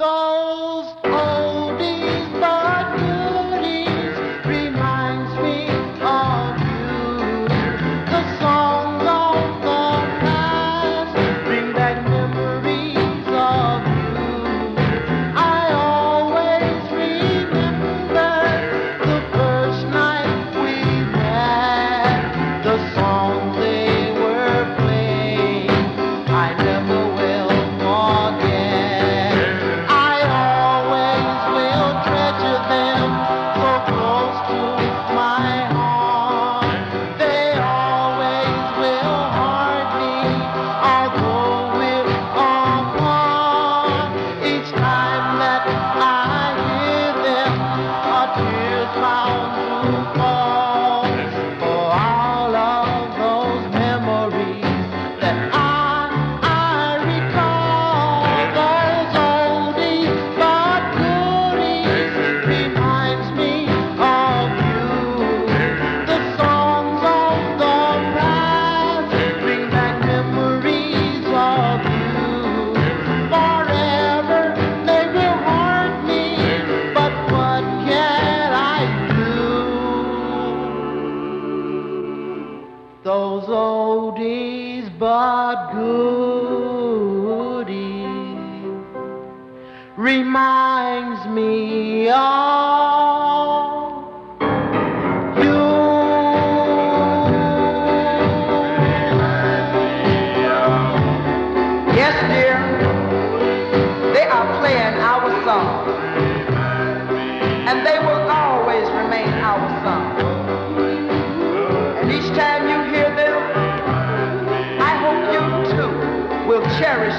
Those those oldies but goodies reminds me of and they were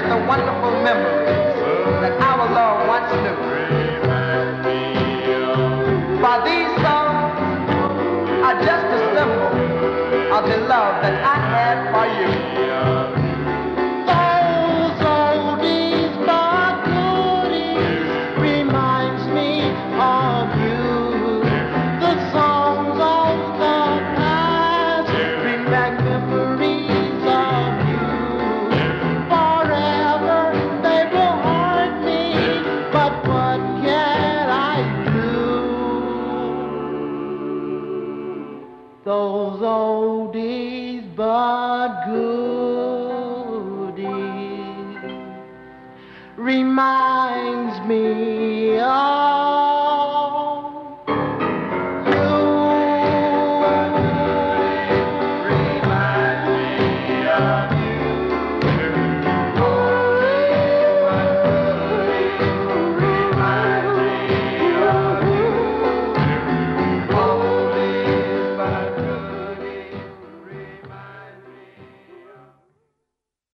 the wonderful memories that our love once knew. those oldies but goodies reminds me of. You. Reminds me of